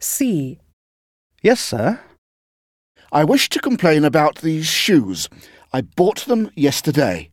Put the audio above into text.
C. Yes, sir. I wish to complain about these shoes. I bought them yesterday.